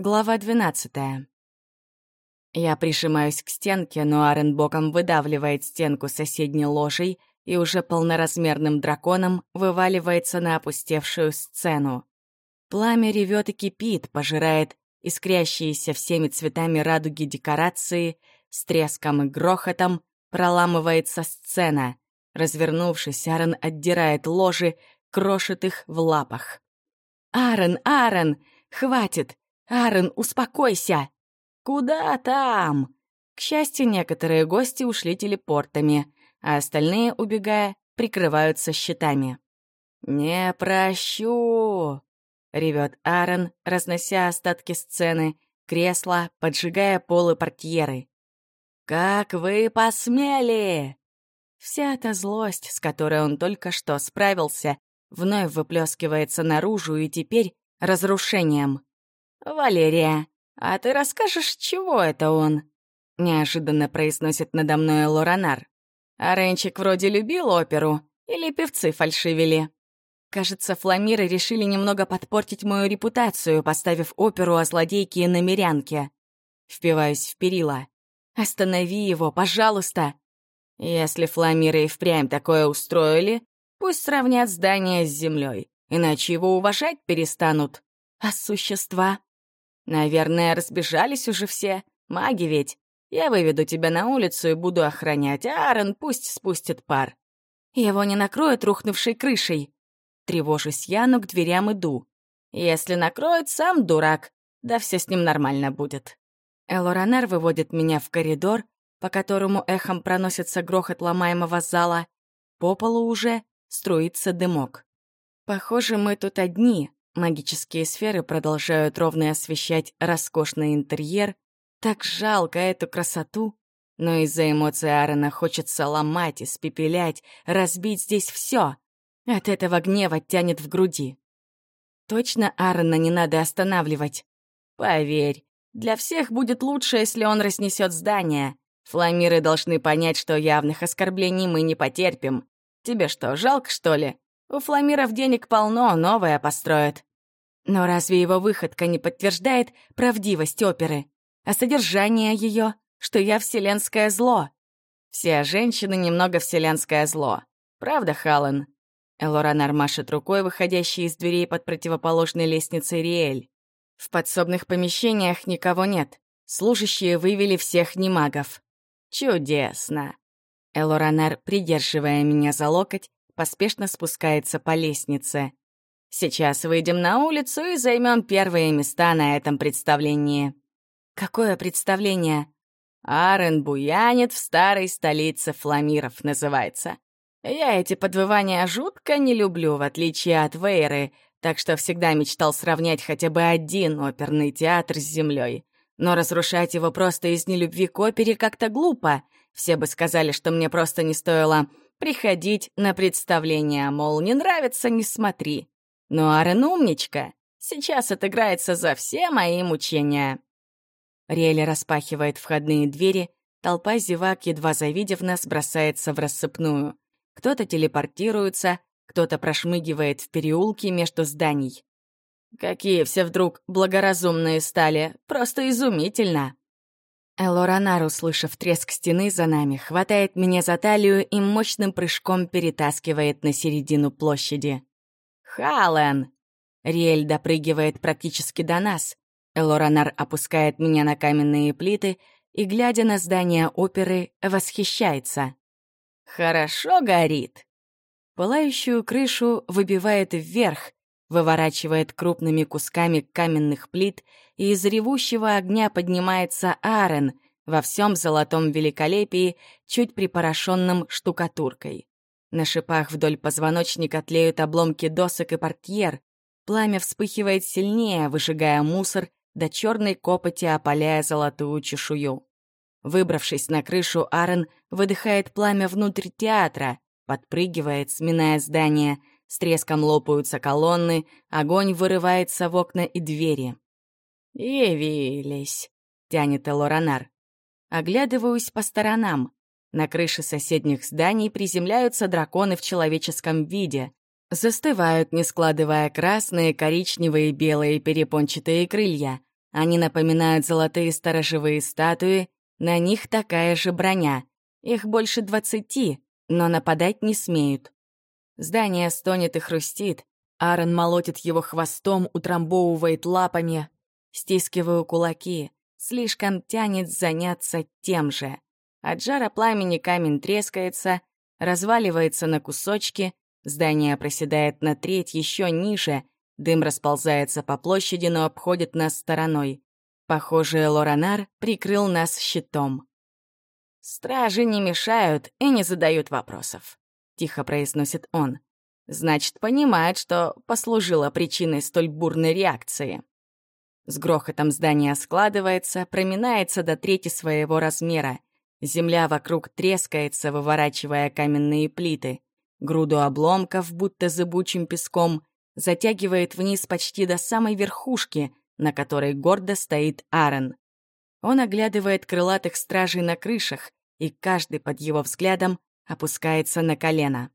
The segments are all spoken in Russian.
Глава 12. Я прижимаюсь к стенке, но Арен боком выдавливает стенку соседней ложей и уже полноразмерным драконом вываливается на опустевшую сцену. Пламя ревет и кипит, пожирает искрящиеся всеми цветами радуги декорации, с треском и грохотом проламывается сцена. Развернувшись, Арен отдирает ложи, крошит их в лапах. «Арен, Арен, хватит! «Аарон, успокойся!» «Куда там?» К счастью, некоторые гости ушли телепортами, а остальные, убегая, прикрываются щитами. «Не прощу!» — ревет Аарон, разнося остатки сцены, кресла, поджигая полы портьеры. «Как вы посмели!» Вся эта злость, с которой он только что справился, вновь выплескивается наружу и теперь разрушением. «Валерия, а ты расскажешь, чего это он?» — неожиданно произносит надо мной Лоранар. «А Ренчик вроде любил оперу, или певцы фальшивили?» Кажется, фламиры решили немного подпортить мою репутацию, поставив оперу о злодейке и намерянке. Впиваюсь в перила. «Останови его, пожалуйста!» Если фламиры и впрямь такое устроили, пусть сравнят здание с землей, иначе его уважать перестанут. А существа? Наверное, разбежались уже все. Маги ведь. Я выведу тебя на улицу и буду охранять, а Аарон пусть спустит пар. Его не накроют рухнувшей крышей. Тревожусь я, но к дверям иду. Если накроет, сам дурак. Да все с ним нормально будет. Элоранер выводит меня в коридор, по которому эхом проносится грохот ломаемого зала. По полу уже струится дымок. Похоже, мы тут одни, Магические сферы продолжают ровно освещать роскошный интерьер. Так жалко эту красоту. Но из-за эмоций Аарона хочется ломать, испепелять, разбить здесь все. От этого гнева тянет в груди. Точно Аарона не надо останавливать. Поверь, для всех будет лучше, если он разнесет здание. Фламиры должны понять, что явных оскорблений мы не потерпим. Тебе что, жалко, что ли? У фламиров денег полно, новое построят. Но разве его выходка не подтверждает правдивость оперы? А содержание ее, что я вселенское зло? Все женщины немного вселенское зло. Правда, Халлен? Элоранар машет рукой, выходящей из дверей под противоположной лестницей Риэль. В подсобных помещениях никого нет. Служащие вывели всех немагов. Чудесно. Элоранар, придерживая меня за локоть, поспешно спускается по лестнице. Сейчас выйдем на улицу и займем первые места на этом представлении. Какое представление? Арен буянит в старой столице фламиров называется. Я эти подвывания жутко не люблю, в отличие от Вейры, так что всегда мечтал сравнять хотя бы один оперный театр с землей. Но разрушать его просто из нелюбви к опере как-то глупо. Все бы сказали, что мне просто не стоило приходить на представление, мол, не нравится — не смотри. Но Арен умничка. Сейчас отыграется за все мои мучения. Риэль распахивает входные двери, толпа зевак, едва завидев нас, бросается в рассыпную. Кто-то телепортируется, кто-то прошмыгивает в переулки между зданий. Какие все вдруг благоразумные стали, просто изумительно. Элоранар, услышав треск стены за нами, хватает меня за талию и мощным прыжком перетаскивает на середину площади. «Халлен!» Риэль допрыгивает практически до нас. Элоранар опускает меня на каменные плиты и, глядя на здание оперы, восхищается. «Хорошо горит!» Пылающую крышу выбивает вверх, выворачивает крупными кусками каменных плит, и из ревущего огня поднимается Арен во всем золотом великолепии, чуть припорошенном штукатуркой. На шипах вдоль позвоночника тлеют обломки досок и портьер. Пламя вспыхивает сильнее, выжигая мусор, до черной копоти опаляя золотую чешую. Выбравшись на крышу, Аарон выдыхает пламя внутрь театра, подпрыгивает, сминая здание, с треском лопаются колонны, огонь вырывается в окна и двери. «Явились», — тянет Элоранар. Оглядываюсь по сторонам. На крыше соседних зданий приземляются драконы в человеческом виде. Застывают, не складывая красные, коричневые, белые перепончатые крылья. Они напоминают золотые сторожевые статуи, на них такая же броня. Их больше двадцати, но нападать не смеют. Здание стонет и хрустит. Аарон молотит его хвостом, утрамбовывает лапами. Стискиваю кулаки. Слишком тянет заняться тем же. От жара пламени камень трескается, разваливается на кусочки, здание проседает на треть еще ниже, дым расползается по площади, но обходит нас стороной. Похоже, Лоранар прикрыл нас щитом. «Стражи не мешают и не задают вопросов», — тихо произносит он. «Значит, понимает, что послужило причиной столь бурной реакции». С грохотом здание складывается, проминается до трети своего размера. Земля вокруг трескается, выворачивая каменные плиты. Груду обломков, будто зыбучим песком, затягивает вниз почти до самой верхушки, на которой гордо стоит Аарон. Он оглядывает крылатых стражей на крышах, и каждый под его взглядом опускается на колено.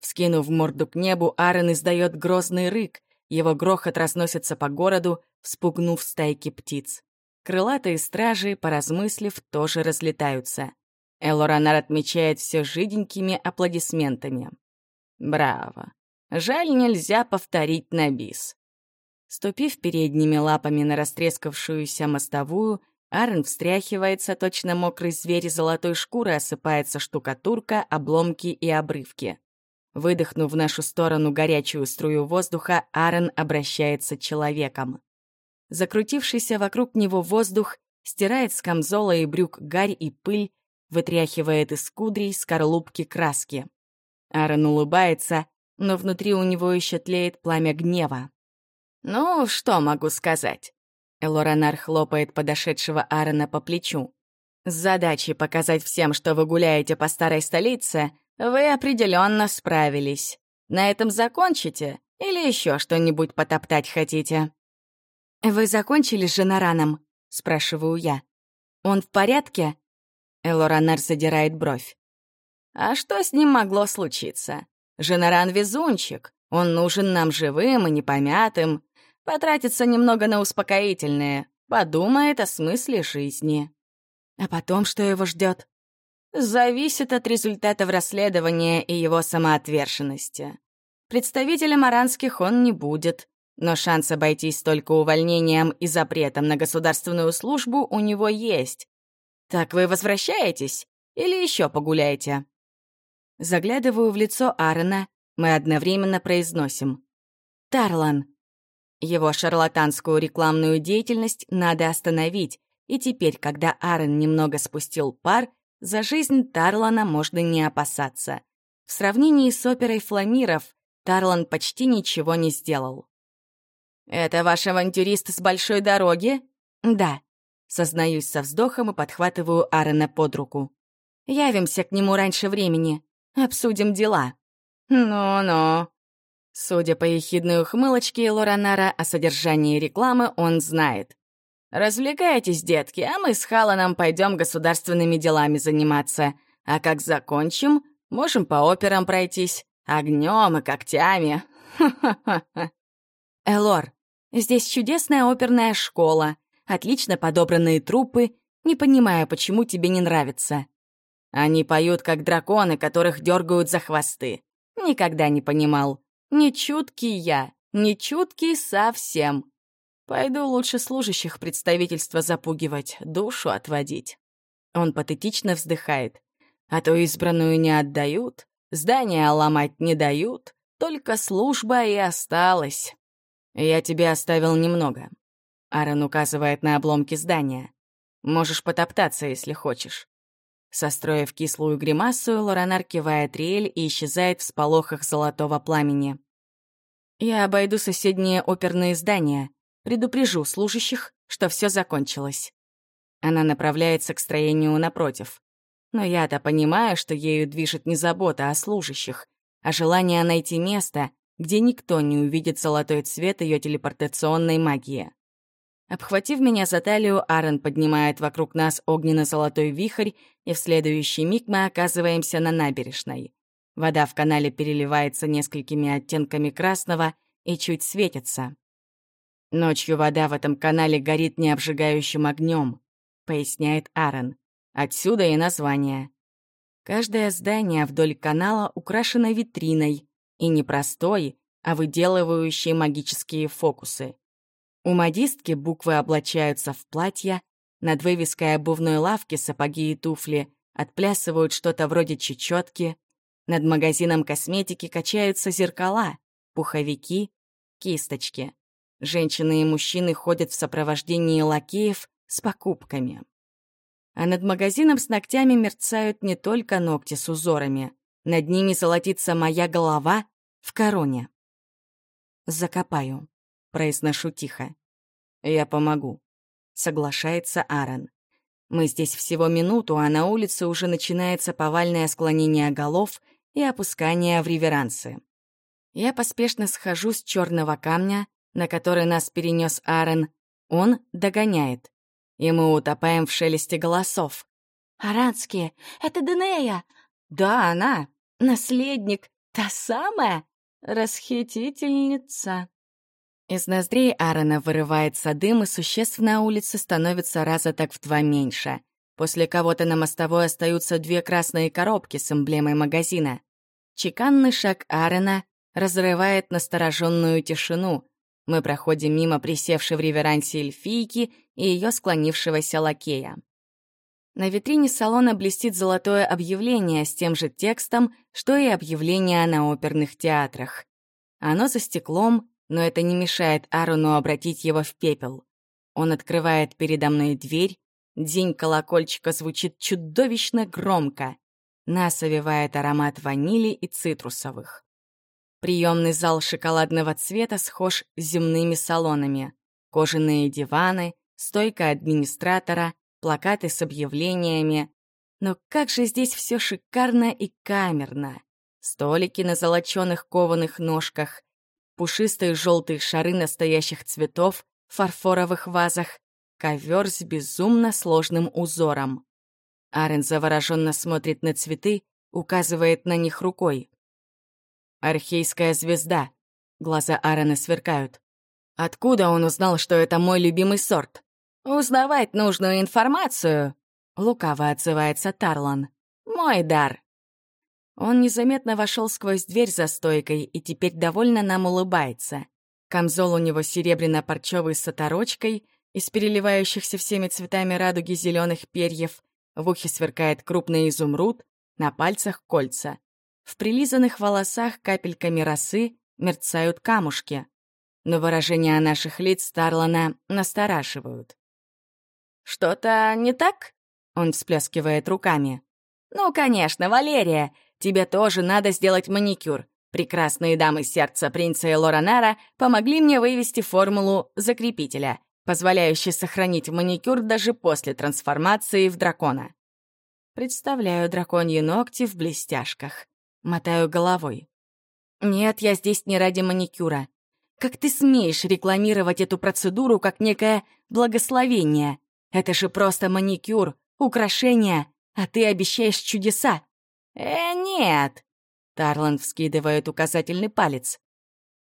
Вскинув морду к небу, Аарон издает грозный рык, его грохот разносится по городу, вспугнув стайки птиц. Крылатые стражи, поразмыслив, тоже разлетаются. Элоранар отмечает все жиденькими аплодисментами. Браво. Жаль, нельзя повторить на бис. Ступив передними лапами на растрескавшуюся мостовую, Арн встряхивается, точно мокрый зверь золотой шкуры осыпается штукатурка, обломки и обрывки. Выдохнув в нашу сторону горячую струю воздуха, Аарон обращается человеком. Закрутившийся вокруг него воздух стирает с камзола и брюк гарь и пыль, вытряхивает из кудрей скорлупки краски. Аарон улыбается, но внутри у него еще тлеет пламя гнева. «Ну, что могу сказать?» Элоранар хлопает подошедшего Аарона по плечу. «С задачей показать всем, что вы гуляете по старой столице, вы определенно справились. На этом закончите или еще что-нибудь потоптать хотите?» «Вы закончили с Женараном?» — спрашиваю я. «Он в порядке?» Элоранар задирает бровь. «А что с ним могло случиться? Женаран — везунчик. Он нужен нам живым и непомятым. Потратится немного на успокоительное. Подумает о смысле жизни. А потом, что его ждет? Зависит от результатов расследования и его самоотверженности. Представителем аранских он не будет, но шанс обойтись только увольнением и запретом на государственную службу у него есть. Так вы возвращаетесь или еще погуляете? Заглядываю в лицо Аарона, мы одновременно произносим. «Тарлан». Его шарлатанскую рекламную деятельность надо остановить, и теперь, когда Аарон немного спустил пар, за жизнь Тарлана можно не опасаться. В сравнении с оперой Фламиров Тарлан почти ничего не сделал. «Это ваш авантюрист с большой дороги?» «Да», — сознаюсь со вздохом и подхватываю Аарона под руку. «Явимся к нему раньше времени. Обсудим дела». «Ну-ну». Судя по ехидной ухмылочке Лоранара о содержании рекламы, он знает. «Развлекайтесь, детки, а мы с Халаном пойдем государственными делами заниматься. А как закончим, можем по операм пройтись. Огнем и когтями. Ха-ха-ха. Элор, здесь чудесная оперная школа, отлично подобранные трупы. Не понимаю, почему тебе не нравится. Они поют, как драконы, которых дергают за хвосты. Никогда не понимал. Не чуткий я, не чуткий совсем. Пойду лучше служащих представительства запугивать, душу отводить. Он патетично вздыхает. А то избранную не отдают, здания ломать не дают, только служба и осталась. Я тебе оставил немного. Аарон указывает на обломки здания. Можешь потоптаться, если хочешь. Состроив кислую гримасу, Лоранар кивает Риэль и исчезает в сполохах золотого пламени. «Я обойду соседние оперные здания, предупрежу служащих, что все закончилось». Она направляется к строению напротив. Но я-то понимаю, что ею движет не забота о служащих, а желание найти место, где никто не увидит золотой цвет ее телепортационной магии. Обхватив меня за талию, Аарон поднимает вокруг нас огненно-золотой вихрь, и в следующий миг мы оказываемся на набережной. Вода в канале переливается несколькими оттенками красного и чуть светится. Ночью вода в этом канале горит необжигающим огнем, поясняет Аарон. Отсюда и название. Каждое здание вдоль канала украшено витриной, и не простой, а выделывающей магические фокусы. У модистки буквы облачаются в платья, над вывеской обувной лавки сапоги и туфли отплясывают что-то вроде чечетки, над магазином косметики качаются зеркала, пуховики, кисточки. Женщины и мужчины ходят в сопровождении лакеев с покупками. А над магазином с ногтями мерцают не только ногти с узорами. Над ними золотится моя голова в короне. «Закопаю», — произношу тихо. «Я помогу», — соглашается Аарон. Мы здесь всего минуту, а на улице уже начинается повальное склонение голов и опускание в реверансы. Я поспешно схожу с черного камня, на который нас перенес Аарон. Он догоняет. И мы утопаем в шелесте голосов. «Аранские! Это Денея!» «Да, она! Наследник! Та самая! Расхитительница!» Из ноздрей Аарона вырывается дым, и существ на улице становится раза так в два меньше. После кого-то на мостовой остаются две красные коробки с эмблемой магазина. Чеканный шаг Аарона разрывает настороженную тишину. Мы проходим мимо присевшей в реверансе эльфийки и ее склонившегося лакея. На витрине салона блестит золотое объявление с тем же текстом, что и объявление на оперных театрах. Оно за стеклом, но это не мешает Аруну обратить его в пепел. Он открывает передо мной дверь, день колокольчика звучит чудовищно громко. Нас овевает аромат ванили и цитрусовых. Приемный зал шоколадного цвета схож с земными салонами. Кожаные диваны, стойка администратора, плакаты с объявлениями. Но как же здесь все шикарно и камерно. Столики на золоченых кованых ножках, пушистые желтые шары настоящих цветов в фарфоровых вазах, ковер с безумно сложным узором. Арен завороженно смотрит на цветы, указывает на них рукой. Архейская звезда. Глаза Аарона сверкают. Откуда он узнал, что это мой любимый сорт? Узнавать нужную информацию. Лукаво отзывается Тарлан. Мой дар. Он незаметно вошел сквозь дверь за стойкой и теперь довольно нам улыбается. Камзол у него серебряно-парчевый с оторочкой, из переливающихся всеми цветами радуги зеленых перьев, в ухе сверкает крупный изумруд, на пальцах кольца. В прилизанных волосах капельками росы мерцают камушки. Но выражения наших лиц Тарлана настораживают. «Что-то не так?» — он всплескивает руками. «Ну, конечно, Валерия, тебе тоже надо сделать маникюр. Прекрасные дамы сердца принца и Лоранара помогли мне вывести формулу закрепителя, позволяющую сохранить маникюр даже после трансформации в дракона. Представляю драконьи ногти в блестяшках. Мотаю головой. «Нет, я здесь не ради маникюра. Как ты смеешь рекламировать эту процедуру как некое благословение? Это же просто маникюр, украшение, а ты обещаешь чудеса». «Э, нет!» Тарланд вскидывает указательный палец.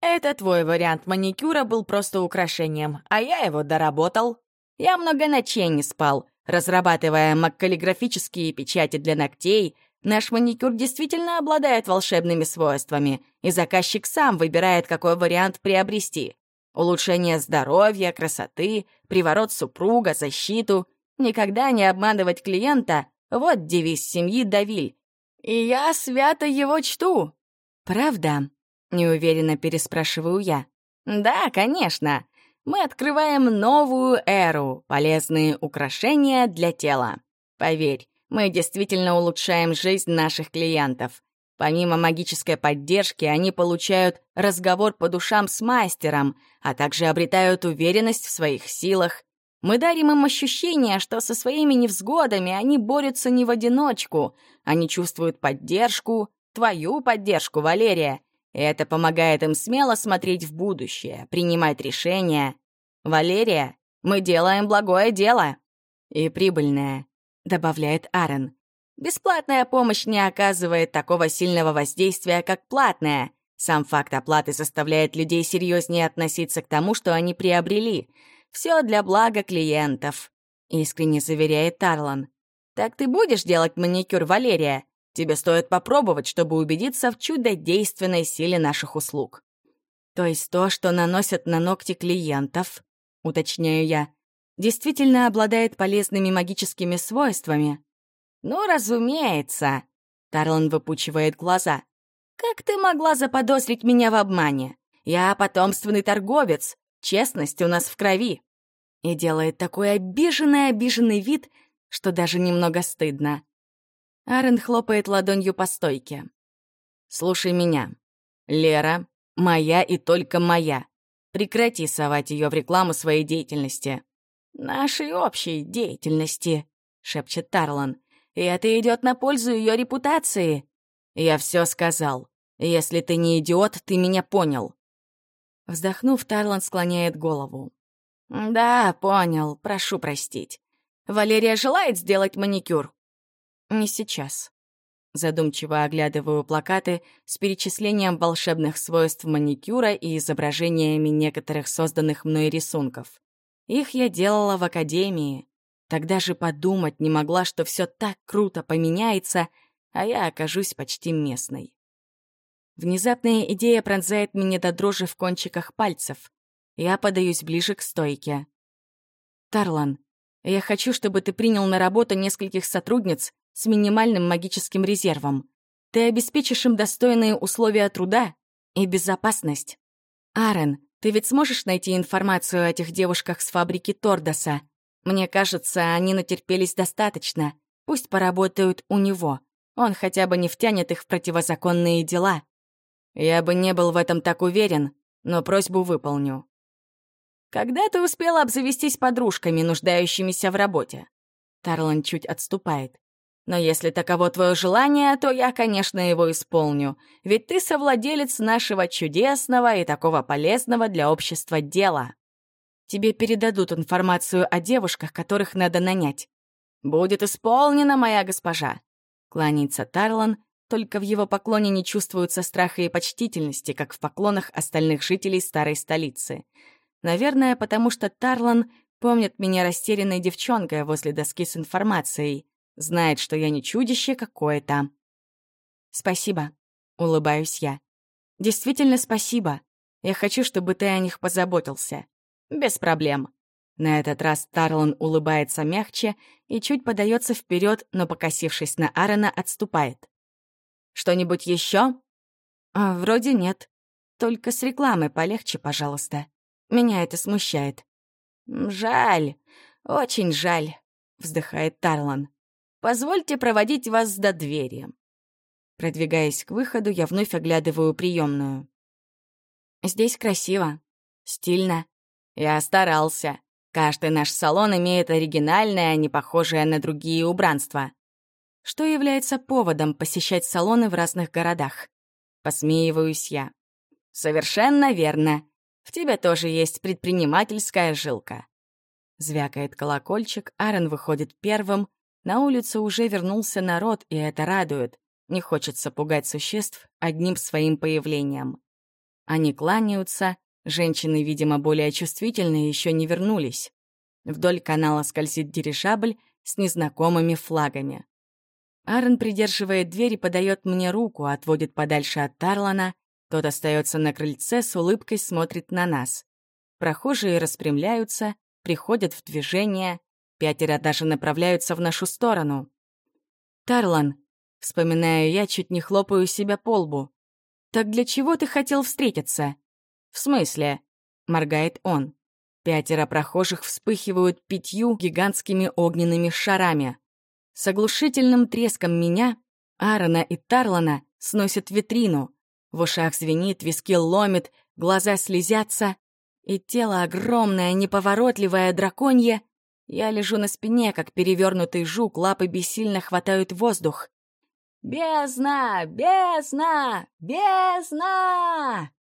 «Это твой вариант маникюра был просто украшением, а я его доработал. Я много ночей не спал, разрабатывая маккаллиграфические печати для ногтей, Наш маникюр действительно обладает волшебными свойствами, и заказчик сам выбирает, какой вариант приобрести. Улучшение здоровья, красоты, приворот супруга, защиту. Никогда не обманывать клиента — вот девиз семьи Давиль. И я свято его чту. «Правда?» — неуверенно переспрашиваю я. «Да, конечно. Мы открываем новую эру, полезные украшения для тела. Поверь, мы действительно улучшаем жизнь наших клиентов. Помимо магической поддержки, они получают разговор по душам с мастером, а также обретают уверенность в своих силах. Мы дарим им ощущение, что со своими невзгодами они борются не в одиночку. Они чувствуют поддержку, твою поддержку, Валерия. И это помогает им смело смотреть в будущее, принимать решения. Валерия, мы делаем благое дело. И прибыльное. — добавляет Аарон. «Бесплатная помощь не оказывает такого сильного воздействия, как платная. Сам факт оплаты заставляет людей серьезнее относиться к тому, что они приобрели. Все для блага клиентов», — искренне заверяет Тарлан. «Так ты будешь делать маникюр, Валерия? Тебе стоит попробовать, чтобы убедиться в чудодейственной силе наших услуг». «То есть то, что наносят на ногти клиентов», — уточняю я, действительно обладает полезными магическими свойствами? «Ну, разумеется», — Тарлан выпучивает глаза. «Как ты могла заподозрить меня в обмане? Я потомственный торговец, честность у нас в крови». И делает такой обиженный-обиженный вид, что даже немного стыдно. Арен хлопает ладонью по стойке. «Слушай меня. Лера — моя и только моя. Прекрати совать ее в рекламу своей деятельности». «Нашей общей деятельности», — шепчет Тарлан. «И это идет на пользу ее репутации». «Я все сказал. Если ты не идиот, ты меня понял». Вздохнув, Тарлан склоняет голову. «Да, понял. Прошу простить. Валерия желает сделать маникюр?» «Не сейчас». Задумчиво оглядываю плакаты с перечислением волшебных свойств маникюра и изображениями некоторых созданных мной рисунков. Их я делала в академии. Тогда же подумать не могла, что все так круто поменяется, а я окажусь почти местной. Внезапная идея пронзает меня до дрожи в кончиках пальцев. Я подаюсь ближе к стойке. «Тарлан, я хочу, чтобы ты принял на работу нескольких сотрудниц с минимальным магическим резервом. Ты обеспечишь им достойные условия труда и безопасность. Арен, ты ведь сможешь найти информацию о этих девушках с фабрики Тордоса? Мне кажется, они натерпелись достаточно. Пусть поработают у него. Он хотя бы не втянет их в противозаконные дела. Я бы не был в этом так уверен, но просьбу выполню. Когда ты успела обзавестись подружками, нуждающимися в работе? Тарлан чуть отступает. Но если таково твое желание, то я, конечно, его исполню, ведь ты совладелец нашего чудесного и такого полезного для общества дела. Тебе передадут информацию о девушках, которых надо нанять. Будет исполнена, моя госпожа. Кланяется Тарлан, только в его поклоне не чувствуются страха и почтительности, как в поклонах остальных жителей старой столицы. Наверное, потому что Тарлан помнит меня растерянной девчонкой возле доски с информацией. Знает, что я не чудище какое-то. «Спасибо», — улыбаюсь я. «Действительно спасибо. Я хочу, чтобы ты о них позаботился. Без проблем». На этот раз Тарлан улыбается мягче и чуть подается вперед, но, покосившись на Аарона, отступает. «Что-нибудь еще? А, «Вроде нет. Только с рекламой полегче, пожалуйста. Меня это смущает». «Жаль, очень жаль», — вздыхает Тарлан. Позвольте проводить вас до двери». Продвигаясь к выходу, я вновь оглядываю приемную. Здесь красиво, стильно. Я старался. Каждый наш салон имеет оригинальное, а не похожее на другие убранства. Что является поводом посещать салоны в разных городах? Посмеиваюсь я. Совершенно верно. В тебе тоже есть предпринимательская жилка. Звякает колокольчик, Аарон выходит первым, на улицу уже вернулся народ, и это радует. Не хочется пугать существ одним своим появлением. Они кланяются, женщины, видимо, более чувствительные, еще не вернулись. Вдоль канала скользит дирижабль с незнакомыми флагами. Аарон придерживает дверь и подает мне руку, отводит подальше от Тарлана. Тот остается на крыльце, с улыбкой смотрит на нас. Прохожие распрямляются, приходят в движение. Пятеро даже направляются в нашу сторону. «Тарлан», — вспоминаю я, чуть не хлопаю себя по лбу. «Так для чего ты хотел встретиться?» «В смысле?» — моргает он. Пятеро прохожих вспыхивают пятью гигантскими огненными шарами. С оглушительным треском меня, Аарона и Тарлана сносят витрину. В ушах звенит, виски ломит, глаза слезятся, и тело огромное, неповоротливое драконье я лежу на спине, как перевернутый жук, лапы бессильно хватают воздух. «Бездна! Бездна! Бездна!»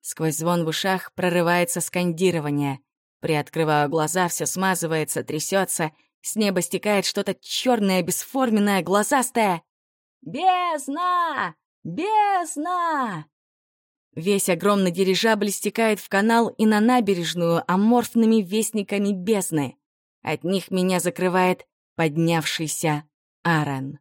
Сквозь звон в ушах прорывается скандирование. Приоткрываю глаза, все смазывается, трясется. С неба стекает что-то черное, бесформенное, глазастое. «Бездна! Бездна!» Весь огромный дирижабль стекает в канал и на набережную аморфными вестниками бездны. От них меня закрывает поднявшийся Аарон.